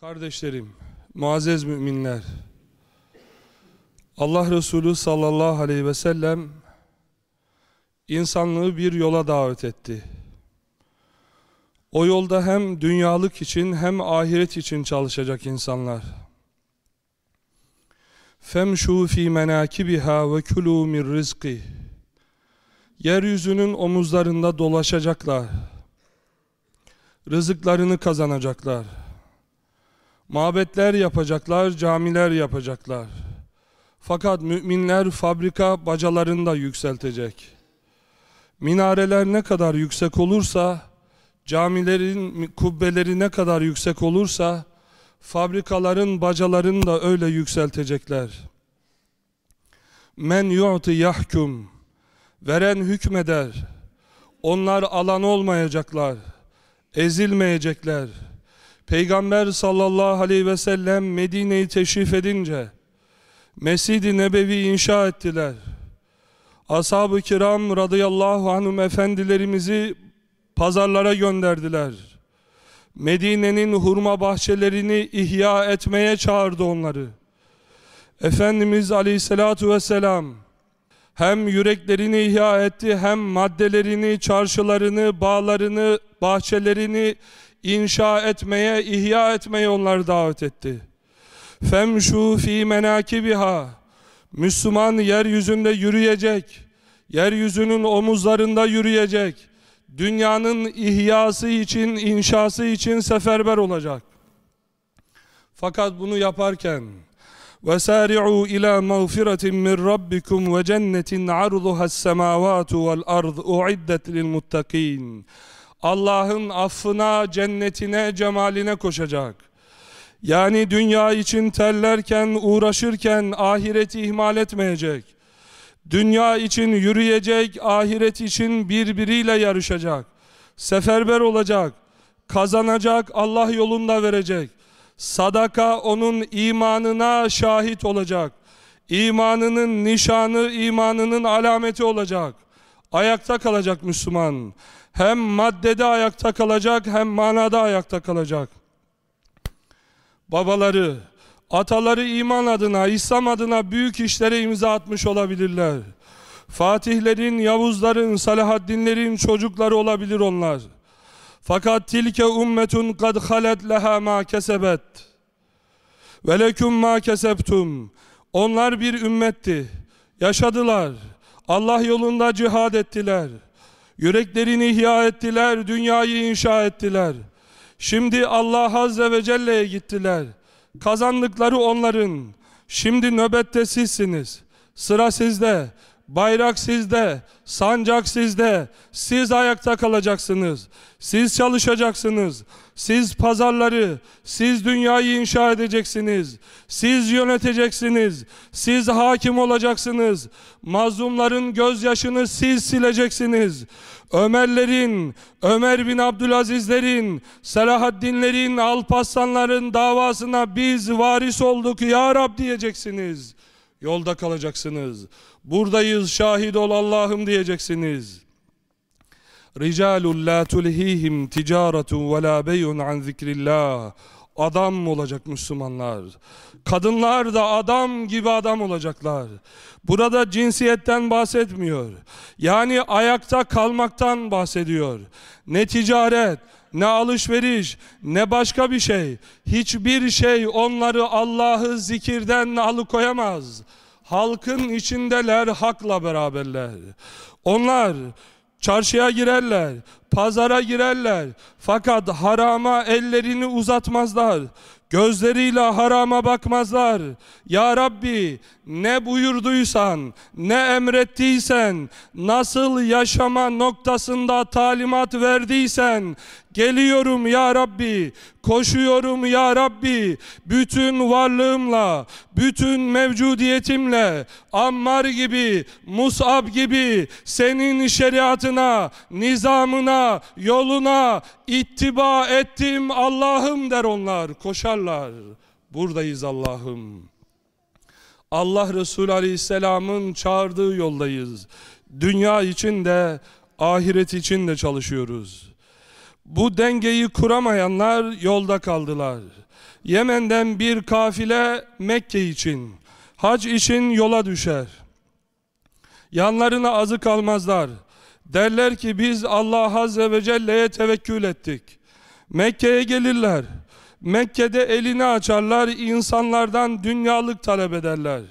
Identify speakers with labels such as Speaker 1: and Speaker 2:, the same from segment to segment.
Speaker 1: Kardeşlerim, muazzez müminler, Allah Resulü sallallahu aleyhi ve sellem insanlığı bir yola davet etti. O yolda hem dünyalık için hem ahiret için çalışacak insanlar. Femşu fi menakibiha ve kulu min rizki. Yeryüzünün omuzlarında dolaşacaklar. Rızıklarını kazanacaklar. Mabetler yapacaklar, camiler yapacaklar. Fakat müminler fabrika bacalarını da yükseltecek. Minareler ne kadar yüksek olursa, camilerin kubbeleri ne kadar yüksek olursa, fabrikaların bacalarını da öyle yükseltecekler. Men yu'ti yahkum, veren hükmeder. Onlar alan olmayacaklar, ezilmeyecekler. Peygamber sallallahu aleyhi ve sellem Medine'yi teşrif edince Mescid-i Nebevi inşa ettiler. Ashab-ı kiram radıyallahu anhum efendilerimizi pazarlara gönderdiler. Medine'nin hurma bahçelerini ihya etmeye çağırdı onları. Efendimiz aleyhissalatu vesselam hem yüreklerini ihya etti hem maddelerini, çarşılarını, bağlarını, bahçelerini inşa etmeye, ihya etmeye onları davet etti. Femşu fi menakibiha. Müslüman yeryüzünde yürüyecek. Yeryüzünün omuzlarında yürüyecek. Dünyanın ihyası için, inşası için seferber olacak. Fakat bunu yaparken وَسَارِعُوا إِلَى مَغْفِرَةٍ مِّنْ رَبِّكُمْ وَجَنَّةٍ عَرْضُهَا السَّمَاوَاتُ وَالْأَرْضُ اُعِدَّتْ لِلْمُتَّقِينَ Allah'ın affına, cennetine, cemaline koşacak. Yani dünya için terlerken, uğraşırken ahireti ihmal etmeyecek. Dünya için yürüyecek, ahiret için birbiriyle yarışacak. Seferber olacak, kazanacak, Allah yolunda verecek. Sadaka onun imanına şahit olacak. İmanının nişanı, imanının alameti olacak. Ayakta kalacak Müslüman. Hem maddede ayakta kalacak hem manada ayakta kalacak. Babaları, ataları iman adına, İslam adına büyük işlere imza atmış olabilirler. Fatihlerin, Yavuzların, Salahaddinlerin çocukları olabilir onlar. Fakat tilke ummetun kad halet leha ma kesebet. Ve leküm ma kesebtum. Onlar bir ümmetti. Yaşadılar. Allah yolunda cihad ettiler. Yüreklerini ihya ettiler, dünyayı inşa ettiler. Şimdi Allah Azze ve Celle'ye gittiler. Kazandıkları onların. Şimdi nöbette sizsiniz. Sıra sizde. Bayrak sizde, sancak sizde. Siz ayakta kalacaksınız. Siz çalışacaksınız. Siz pazarları, siz dünyayı inşa edeceksiniz. Siz yöneteceksiniz. Siz hakim olacaksınız. Mazlumların gözyaşını siz sileceksiniz. Ömerlerin, Ömer bin Abdülazizlerin, Selahaddinlerin, Alparslanların davasına biz varis olduk ya Rab diyeceksiniz. Yolda kalacaksınız. Buradayız şahit ol Allah'ım diyeceksiniz. Ricalun la tulhihim ticaretun ve la beyun an zikrillah. Adam olacak Müslümanlar. Kadınlar da adam gibi adam olacaklar. Burada cinsiyetten bahsetmiyor. Yani ayakta kalmaktan bahsediyor. Ne ticaret, ne alışveriş, ne başka bir şey. Hiçbir şey onları Allah'ı zikirden alıkoyamaz. Halkın içindeler, hakla beraberler. Onlar çarşıya girerler, pazara girerler. Fakat harama ellerini uzatmazlar. Gözleriyle harama bakmazlar. Ya Rabbi ne buyurduysan, ne emrettiysen, nasıl yaşama noktasında talimat verdiysen, geliyorum ya Rabbi, koşuyorum ya Rabbi, bütün varlığımla, bütün mevcudiyetimle, Ammar gibi, Mus'ab gibi, senin şeriatına, nizamına, yoluna ittiba ettim Allah'ım der onlar, koşarlar. Buradayız Allah'ım. Allah Resulü Aleyhisselam'ın çağırdığı yoldayız. Dünya için de ahiret için de çalışıyoruz. Bu dengeyi kuramayanlar yolda kaldılar. Yemen'den bir kafile Mekke için, hac için yola düşer. Yanlarına azı kalmazlar. Derler ki biz Allah Azze ve Celle'ye tevekkül ettik. Mekke'ye gelirler. Mekke'de elini açarlar, insanlardan dünyalık talep ederler.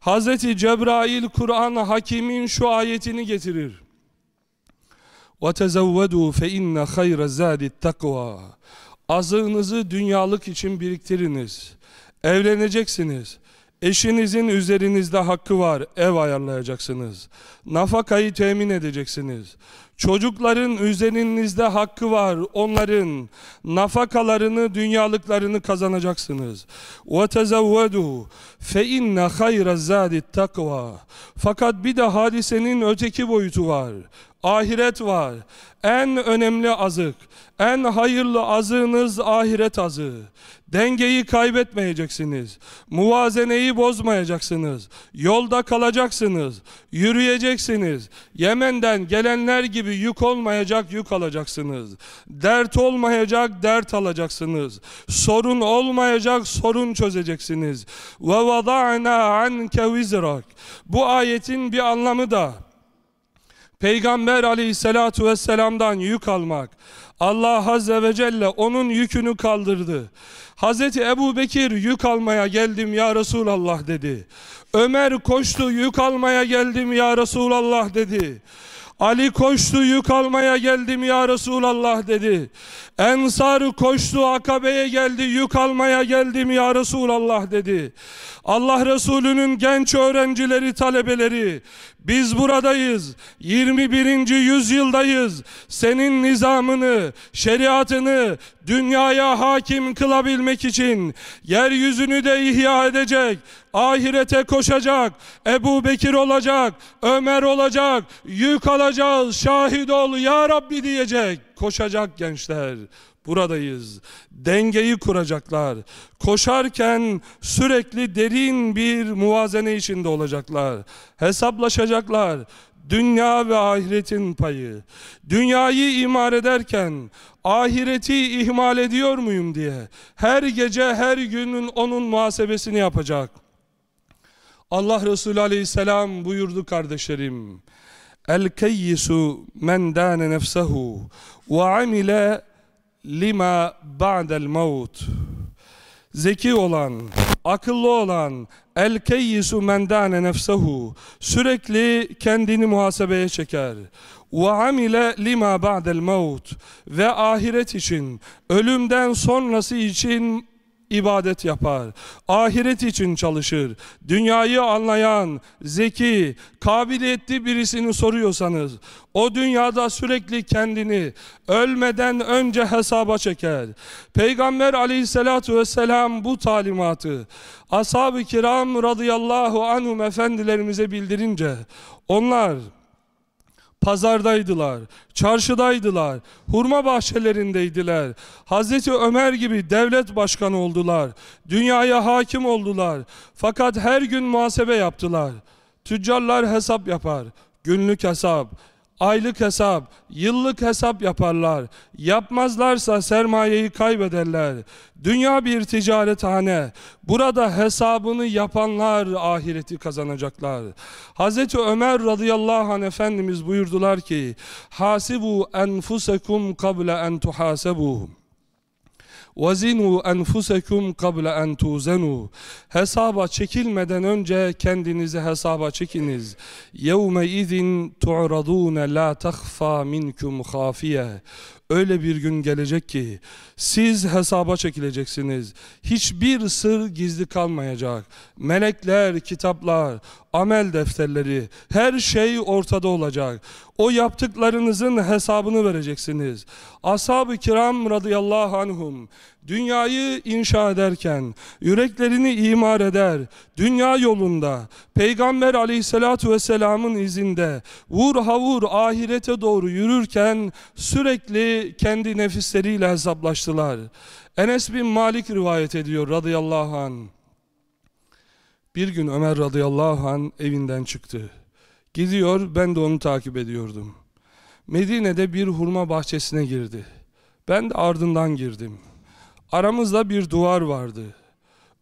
Speaker 1: Hazreti Cebrail Kur'an Hakim'in şu ayetini getirir. وَتَزَوَّدُوا فَاِنَّ خَيْرَ الزَّادِ التَّقْوَى Azığınızı dünyalık için biriktiriniz. Evleneceksiniz. Eşinizin üzerinizde hakkı var, ev ayarlayacaksınız. Nafakayı temin edeceksiniz. Çocukların üzerinizde hakkı var, onların nafakalarını, dünyalıklarını kazanacaksınız. وَتَزَوَّدُوا فَاِنَّ خَيْرَ الزَّادِ التَّقْوَى Fakat bir de hadisenin öteki boyutu var. Ahiret var. En önemli azık, en hayırlı azığınız ahiret azığı. Dengeyi kaybetmeyeceksiniz. Muvazeneyi bozmayacaksınız. Yolda kalacaksınız. Yürüyeceksiniz. Yemen'den gelenler gibi yük olmayacak yük alacaksınız. Dert olmayacak dert alacaksınız. Sorun olmayacak sorun çözeceksiniz. Ve vada'na anke vizrak. Bu ayetin bir anlamı da Peygamber aleyhissalatu vesselam'dan yük almak. Allah azze ve celle onun yükünü kaldırdı. Hazreti Ebu Bekir yük almaya geldim ya Resulallah dedi. Ömer koştu yük almaya geldim ya Resulallah dedi. Ali koştu yük almaya geldim ya Resulallah dedi. Ensar koştu akabeye geldi yük almaya geldim ya Resulallah dedi. Allah Resulü'nün genç öğrencileri, talebeleri biz buradayız. 21. yüzyıldayız. Senin nizamını, şeriatını dünyaya hakim kılabilmek için yeryüzünü de ihya edecek, ahirete koşacak, Ebu Bekir olacak, Ömer olacak, yük alacağız, şahit ol ya Rabbi diyecek, koşacak gençler buradayız. Dengeyi kuracaklar. Koşarken sürekli derin bir muvazene içinde olacaklar. Hesaplaşacaklar. Dünya ve ahiretin payı. Dünyayı imar ederken ahireti ihmal ediyor muyum diye her gece her günün onun muhasebesini yapacak. Allah Resulü Aleyhisselam buyurdu kardeşlerim. El keyyisu men dâne nefsehu ve amile lima ba'del maut. Zeki olan, akıllı olan, el keyyisu mendane nefsehu sürekli kendini muhasebeye çeker. Ve amile lima ba'del maut ve ahiret için, ölümden sonrası için ibadet yapar. Ahiret için çalışır. Dünyayı anlayan, zeki, kabiliyetli birisini soruyorsanız, o dünyada sürekli kendini ölmeden önce hesaba çeker. Peygamber aleyhissalatu vesselam bu talimatı ashab-ı kiram radıyallahu anhum efendilerimize bildirince onlar pazardaydılar, çarşıdaydılar, hurma bahçelerindeydiler. Hazreti Ömer gibi devlet başkanı oldular, dünyaya hakim oldular. Fakat her gün muhasebe yaptılar. Tüccarlar hesap yapar, günlük hesap, aylık hesap, yıllık hesap yaparlar. Yapmazlarsa sermayeyi kaybederler. Dünya bir ticarethane. Burada hesabını yapanlar ahireti kazanacaklar. Hazreti Ömer radıyallahu anh Efendimiz buyurdular ki Hasibu enfusekum kable en tuhasebuhum وَزِنُوا أَنْفُسَكُمْ قَبْلَ أَنْ تُوزَنُوا Hesaba çekilmeden önce kendinizi hesaba çekiniz. يَوْمَ اِذٍ تُعْرَضُونَ لَا تَخْفَى مِنْكُمْ خَافِيَةً Öyle bir gün gelecek ki siz hesaba çekileceksiniz. Hiçbir sır gizli kalmayacak. Melekler, kitaplar, amel defterleri, her şey ortada olacak. O yaptıklarınızın hesabını vereceksiniz. Ashab-ı kiram radıyallahu anhum dünyayı inşa ederken yüreklerini imar eder, dünya yolunda Peygamber aleyhissalatu vesselamın izinde vur havur ahirete doğru yürürken sürekli kendi nefisleriyle hesaplaştılar. Enes bin Malik rivayet ediyor radıyallahu anh. Bir gün Ömer radıyallahu an evinden çıktı. Gidiyor ben de onu takip ediyordum. Medine'de bir hurma bahçesine girdi. Ben de ardından girdim. Aramızda bir duvar vardı.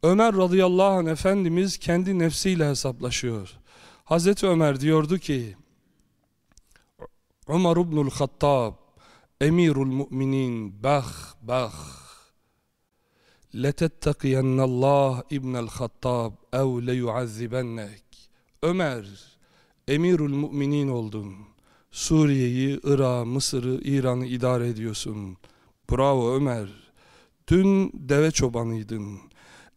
Speaker 1: Ömer radıyallahu anh Efendimiz kendi nefsiyle hesaplaşıyor. Hazreti Ömer diyordu ki, Ömer ibnül Hattab, emirul müminin, bah bah, letettakiyennallah ibnel Hattab, ev leyuazzibennek. Ömer, emirul müminin oldun. Suriye'yi, Irak'ı, Mısır'ı, İran'ı idare ediyorsun. Bravo Ömer. Dün deve çobanıydın.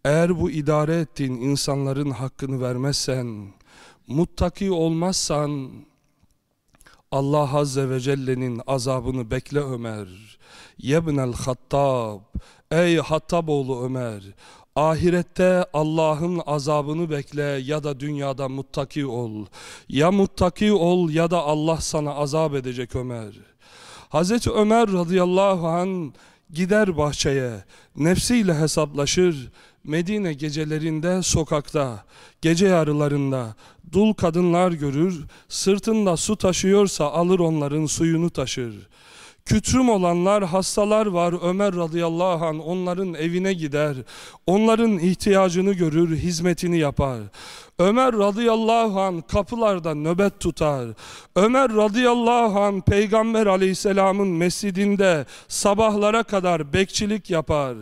Speaker 1: Eğer bu idare ettiğin insanların hakkını vermezsen, muttaki olmazsan, Allah Azze ve Celle'nin azabını bekle Ömer. Yebnel Hattab, ey Hattaboğlu Ömer, ahirette Allah'ın azabını bekle ya da dünyada muttaki ol. Ya muttaki ol ya da Allah sana azap edecek Ömer. Hazreti Ömer radıyallahu an gider bahçeye, nefsiyle hesaplaşır, Medine gecelerinde sokakta, gece yarılarında dul kadınlar görür, sırtında su taşıyorsa alır onların suyunu taşır. Kütrüm olanlar, hastalar var. Ömer radıyallahu an onların evine gider. Onların ihtiyacını görür, hizmetini yapar. Ömer radıyallahu an kapılarda nöbet tutar. Ömer radıyallahu an Peygamber aleyhisselamın mescidinde sabahlara kadar bekçilik yapar.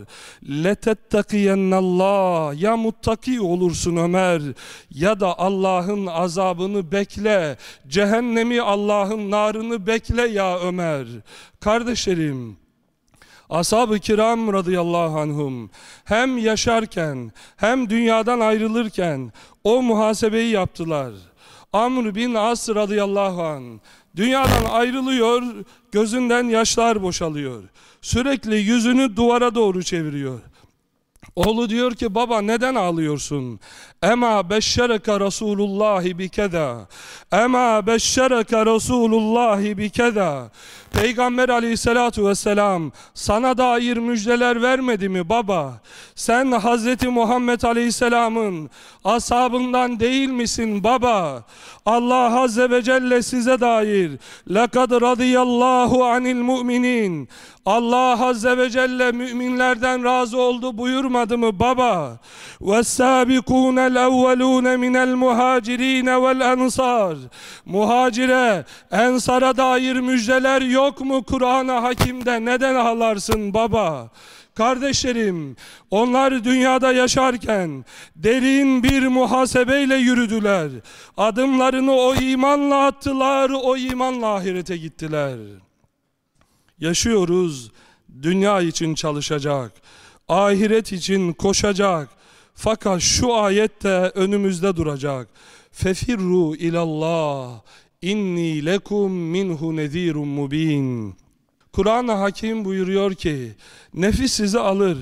Speaker 1: Letettakiyennallah ya muttaki olursun Ömer ya da Allah'ın azabını bekle. Cehennemi Allah'ın narını bekle ya Ömer. Kardeşlerim Ashab-ı kiram radıyallahu anhum hem yaşarken hem dünyadan ayrılırken o muhasebeyi yaptılar. Amr bin As radıyallahu an dünyadan ayrılıyor, gözünden yaşlar boşalıyor. Sürekli yüzünü duvara doğru çeviriyor. Oğlu diyor ki baba neden ağlıyorsun? Ema beşşereke Resulullah bi keda. Ema beşşereke Resulullah bi keda. Peygamber aleyhissalatu vesselam sana dair müjdeler vermedi mi baba? Sen Hazreti Muhammed aleyhisselamın ashabından değil misin baba? Allah azze ve celle size dair lekad radıyallahu anil müminin Allah azze ve celle müminlerden razı oldu buyurmadı mı baba? وَالسَّابِقُونَ الْاَوَّلُونَ مِنَ الْمُهَاجِرِينَ وَالْاَنْصَارِ Muhacire, ensara dair müjdeler yok mu Kur'an-ı Hakim'de? Neden ağlarsın baba? Kardeşlerim, onlar dünyada yaşarken derin bir muhasebeyle yürüdüler. Adımlarını o imanla attılar, o imanla ahirete gittiler. Yaşıyoruz, dünya için çalışacak, ahiret için koşacak. Fakat şu ayet de önümüzde duracak. Fefirru ilallah inni lekum minhu nezirun mubin. Kur'an-ı Hakim buyuruyor ki nefis sizi alır.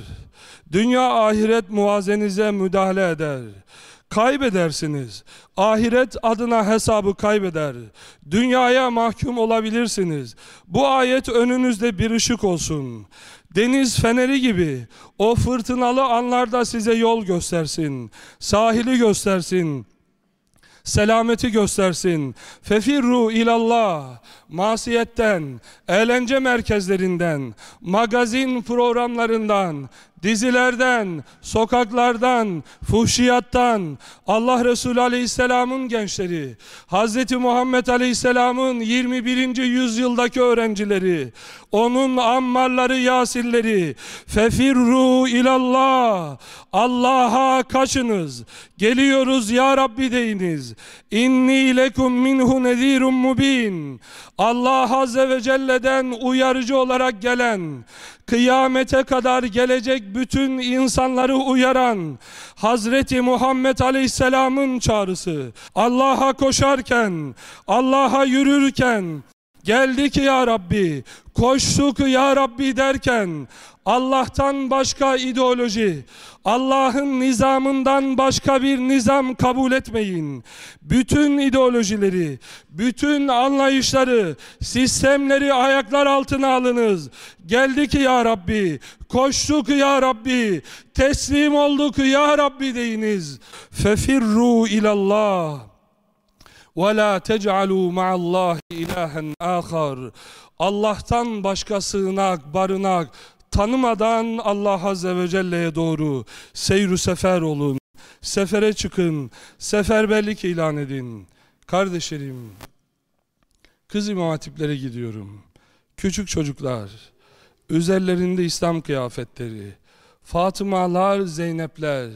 Speaker 1: Dünya ahiret muvazenize müdahale eder. Kaybedersiniz. Ahiret adına hesabı kaybeder. Dünyaya mahkum olabilirsiniz. Bu ayet önünüzde bir ışık olsun. Deniz feneri gibi o fırtınalı anlarda size yol göstersin. Sahili göstersin selameti göstersin. Fefirru ilallah, masiyetten, eğlence merkezlerinden, magazin programlarından, dizilerden, sokaklardan, fuhşiyattan, Allah Resulü Aleyhisselam'ın gençleri, Hz. Muhammed Aleyhisselam'ın 21. yüzyıldaki öğrencileri, onun ammarları, yasilleri, fefirru ilallah, Allah'a kaçınız, geliyoruz ya Rabbi deyiniz, inni lekum minhu nezirun mubin, Allah Azze ve Celle'den uyarıcı olarak gelen, kıyamete kadar gelecek bütün insanları uyaran Hazreti Muhammed Aleyhisselam'ın çağrısı. Allah'a koşarken, Allah'a yürürken, geldik ya Rabbi, koştuk ya Rabbi derken Allah'tan başka ideoloji, Allah'ın nizamından başka bir nizam kabul etmeyin. Bütün ideolojileri, bütün anlayışları, sistemleri ayaklar altına alınız. Geldik ya Rabbi, koştuk ya Rabbi, teslim olduk ya Rabbi deyiniz. Fefirru ilallah. وَلَا تَجْعَلُوا مَعَ اللّٰهِ اِلَٰهًا آخَرٍ Allah'tan başka sığınak, barınak tanımadan Allah Azze ve Celle'ye doğru seyru sefer olun. Sefere çıkın, seferberlik ilan edin. Kardeşlerim, kız imam hatiplere gidiyorum. Küçük çocuklar, üzerlerinde İslam kıyafetleri, Fatımalar, Zeynepler,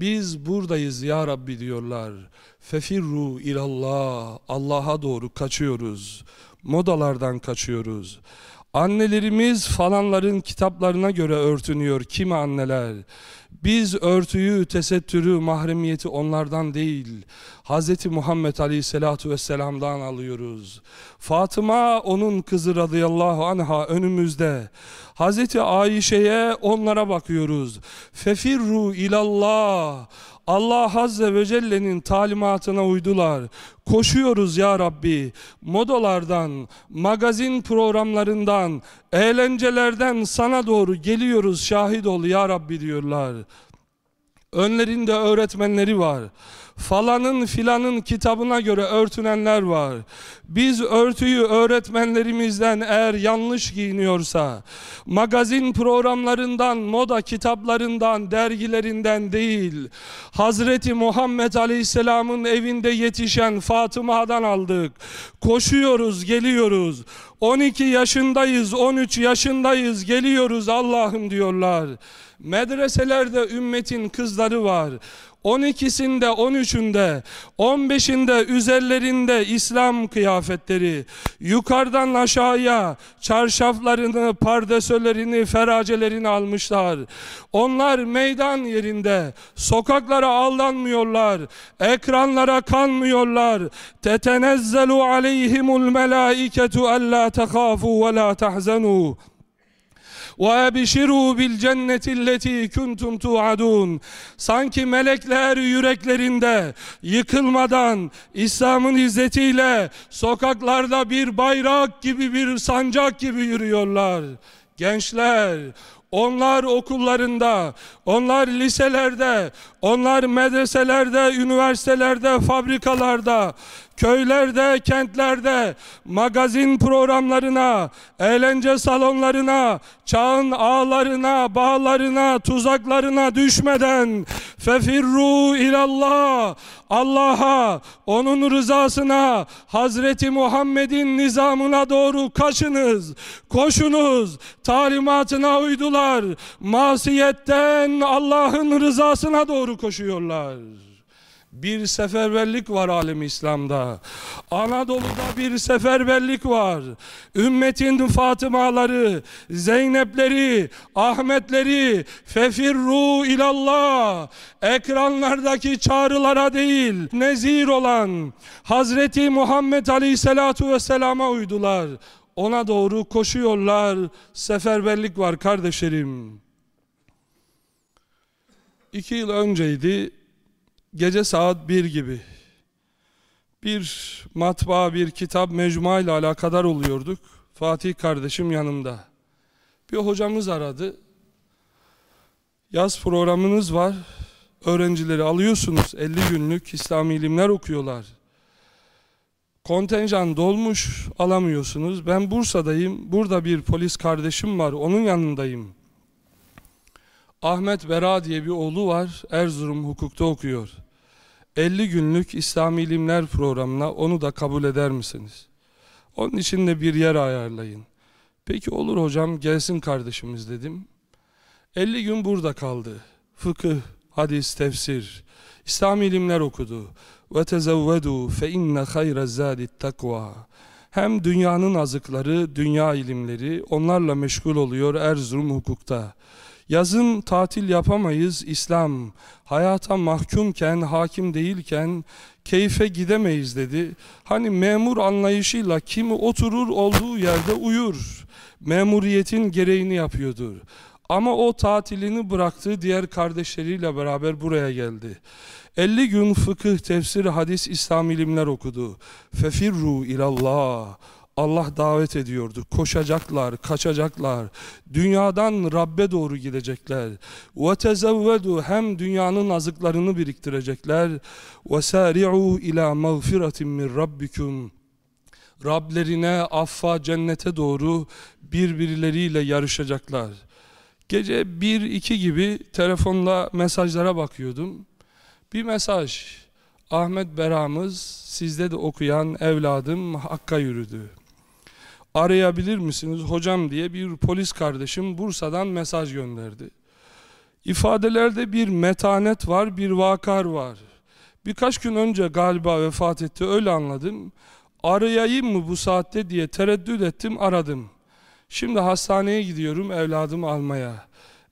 Speaker 1: biz buradayız ya Rabbi diyorlar. Fefirru ilallah, Allah'a doğru kaçıyoruz. Modalardan kaçıyoruz. Annelerimiz falanların kitaplarına göre örtünüyor kimi anneler. Biz örtüyü, tesettürü, mahremiyeti onlardan değil, Hz. Muhammed Aleyhisselatu Vesselam'dan alıyoruz. Fatıma onun kızı radıyallahu anha önümüzde. Hz. Ayşe'ye onlara bakıyoruz. Fefirru ilallah. Allah Azze ve Celle'nin talimatına uydular. Koşuyoruz ya Rabbi. Modalardan, magazin programlarından, eğlencelerden sana doğru geliyoruz şahit ol ya Rabbi diyorlar. Önlerinde öğretmenleri var falanın filanın kitabına göre örtünenler var. Biz örtüyü öğretmenlerimizden eğer yanlış giyiniyorsa, magazin programlarından, moda kitaplarından, dergilerinden değil, Hazreti Muhammed Aleyhisselam'ın evinde yetişen Fatıma'dan aldık. Koşuyoruz, geliyoruz. 12 yaşındayız, 13 yaşındayız, geliyoruz Allah'ım diyorlar. Medreselerde ümmetin kızları var. 12'sinde, 13'ünde, 15'inde üzerlerinde İslam kıyafetleri, yukarıdan aşağıya çarşaflarını, pardesölerini, feracelerini almışlar. Onlar meydan yerinde, sokaklara aldanmıyorlar, ekranlara kanmıyorlar. Tetenezzelu aleyhimul melaiketu alla tekhafu ve la tahzenu. وَاَبِشِرُوا بِالْجَنَّةِ الَّتِي كُنْتُمْ تُوعَدُونَ Sanki melekler yüreklerinde yıkılmadan İslam'ın izzetiyle sokaklarda bir bayrak gibi bir sancak gibi yürüyorlar. Gençler, onlar okullarında, onlar liselerde, onlar medreselerde, üniversitelerde, fabrikalarda, köylerde, kentlerde, magazin programlarına, eğlence salonlarına, çağın ağlarına, bağlarına, tuzaklarına düşmeden fefirru ilallah Allah'a, onun rızasına, Hazreti Muhammed'in nizamına doğru kaçınız, koşunuz, talimatına uydular, masiyetten Allah'ın rızasına doğru koşuyorlar. Bir seferberlik var alem İslam'da. Anadolu'da bir seferberlik var. Ümmetin Fatımaları, Zeynepleri, Ahmetleri fefirru ilallah. Ekranlardaki çağrılara değil, nezir olan Hazreti Muhammed Aleyhisselatu Vesselam'a uydular. Ona doğru koşuyorlar. Seferberlik var kardeşlerim. İki yıl önceydi gece saat bir gibi bir matbaa, bir kitap mecmua ile alakadar oluyorduk. Fatih kardeşim yanımda. Bir hocamız aradı. Yaz programınız var. Öğrencileri alıyorsunuz. 50 günlük İslami ilimler okuyorlar. Kontenjan dolmuş, alamıyorsunuz. Ben Bursa'dayım. Burada bir polis kardeşim var. Onun yanındayım. Ahmet Vera diye bir oğlu var. Erzurum hukukta okuyor. 50 günlük İslami ilimler programına onu da kabul eder misiniz? Onun için de bir yer ayarlayın. Peki olur hocam gelsin kardeşimiz dedim. 50 gün burada kaldı. Fıkıh, hadis, tefsir, İslami ilimler okudu. Ve tezevvedu fe inne hayra zadit takva. Hem dünyanın azıkları, dünya ilimleri onlarla meşgul oluyor Erzurum hukukta. Yazın tatil yapamayız İslam. Hayata mahkumken, hakim değilken keyfe gidemeyiz dedi. Hani memur anlayışıyla kimi oturur olduğu yerde uyur. Memuriyetin gereğini yapıyordur. Ama o tatilini bıraktı diğer kardeşleriyle beraber buraya geldi. 50 gün fıkıh, tefsir, hadis, İslam ilimler okudu. Fefirru ilallah. Allah davet ediyordu. Koşacaklar, kaçacaklar. Dünyadan Rabbe doğru gidecekler. وَتَزَوَّدُوا Hem dünyanın azıklarını biriktirecekler. وَسَارِعُوا ila مَغْفِرَةٍ min Rabbikum. Rablerine, affa, cennete doğru birbirleriyle yarışacaklar. Gece 1-2 gibi telefonla mesajlara bakıyordum. Bir mesaj. Ahmet Beramız sizde de okuyan evladım Hakk'a yürüdü. Arayabilir misiniz hocam diye bir polis kardeşim Bursa'dan mesaj gönderdi. İfadelerde bir metanet var, bir vakar var. Birkaç gün önce galiba vefat etti öyle anladım. Arayayım mı bu saatte diye tereddüt ettim aradım. Şimdi hastaneye gidiyorum evladımı almaya.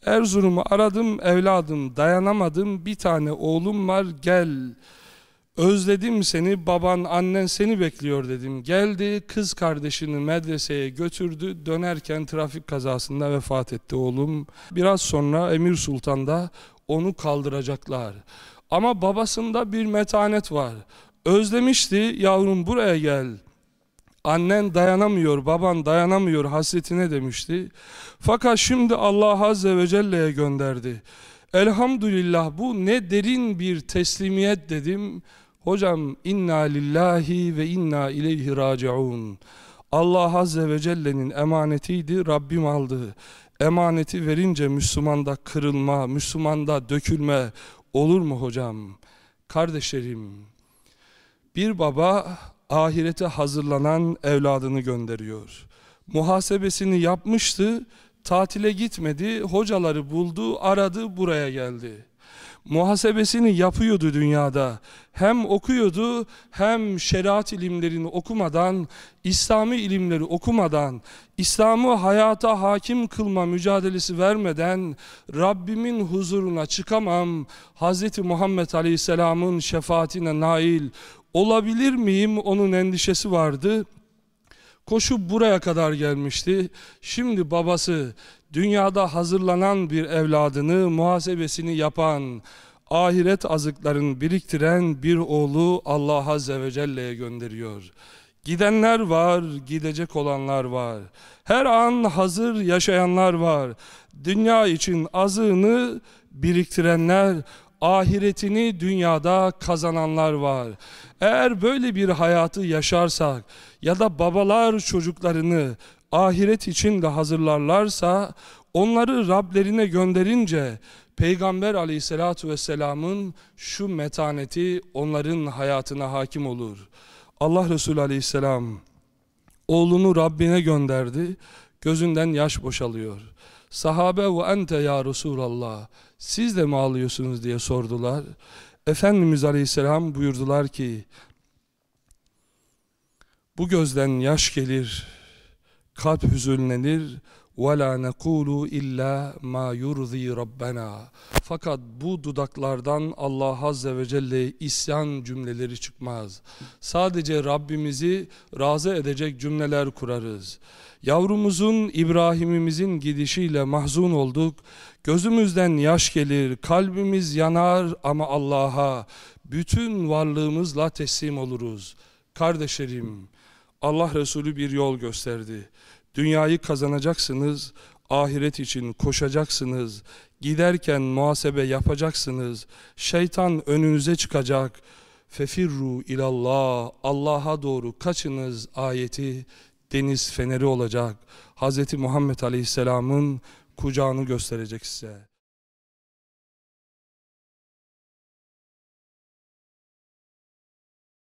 Speaker 1: Erzurum'u aradım evladım dayanamadım bir tane oğlum var gel. Özledim seni baban annen seni bekliyor dedim. Geldi kız kardeşini medreseye götürdü dönerken trafik kazasında vefat etti oğlum. Biraz sonra Emir Sultan'da onu kaldıracaklar. Ama babasında bir metanet var. Özlemişti yavrum buraya gel. Annen dayanamıyor, baban dayanamıyor hasretine demişti. Fakat şimdi Allah Azze ve Celle'ye gönderdi. Elhamdülillah bu ne derin bir teslimiyet dedim. Hocam inna lillahi ve inna ileyhi raciun. Allah Azze ve Celle'nin emanetiydi Rabbim aldı. Emaneti verince Müslümanda kırılma, Müslümanda dökülme olur mu hocam? Kardeşlerim, bir baba ahirete hazırlanan evladını gönderiyor. Muhasebesini yapmıştı, tatile gitmedi, hocaları buldu, aradı, buraya geldi. Muhasebesini yapıyordu dünyada. Hem okuyordu hem şeriat ilimlerini okumadan, İslami ilimleri okumadan, İslam'ı hayata hakim kılma mücadelesi vermeden Rabbimin huzuruna çıkamam, Hz. Muhammed Aleyhisselam'ın şefaatine nail olabilir miyim onun endişesi vardı. Koşup buraya kadar gelmişti. Şimdi babası dünyada hazırlanan bir evladını muhasebesini yapan, ahiret azıklarını biriktiren bir oğlu Allah Azze ve Celle'ye gönderiyor. Gidenler var, gidecek olanlar var. Her an hazır yaşayanlar var. Dünya için azığını biriktirenler, ahiretini dünyada kazananlar var. Eğer böyle bir hayatı yaşarsak ya da babalar çocuklarını ahiret için de hazırlarlarsa onları Rablerine gönderince Peygamber aleyhissalatu vesselamın şu metaneti onların hayatına hakim olur. Allah Resulü aleyhisselam oğlunu Rabbine gönderdi. Gözünden yaş boşalıyor. Sahabe ve ente ya Resulallah siz de mi ağlıyorsunuz diye sordular. Efendimiz Aleyhisselam buyurdular ki bu gözden yaş gelir, kalp hüzünlenir وَلَا نَقُولُ illa ma yurzi Rabbena. Fakat bu dudaklardan Allah Azze ve Celle isyan cümleleri çıkmaz. Sadece Rabbimizi razı edecek cümleler kurarız. Yavrumuzun, İbrahim'imizin gidişiyle mahzun olduk. Gözümüzden yaş gelir, kalbimiz yanar ama Allah'a bütün varlığımızla teslim oluruz. Kardeşlerim, Allah Resulü bir yol gösterdi. Dünyayı kazanacaksınız, ahiret için koşacaksınız, giderken muhasebe yapacaksınız, şeytan önünüze çıkacak. Fefirru ilallah, Allah'a doğru kaçınız ayeti deniz feneri olacak. Hz. Muhammed Aleyhisselam'ın kucağını gösterecek size.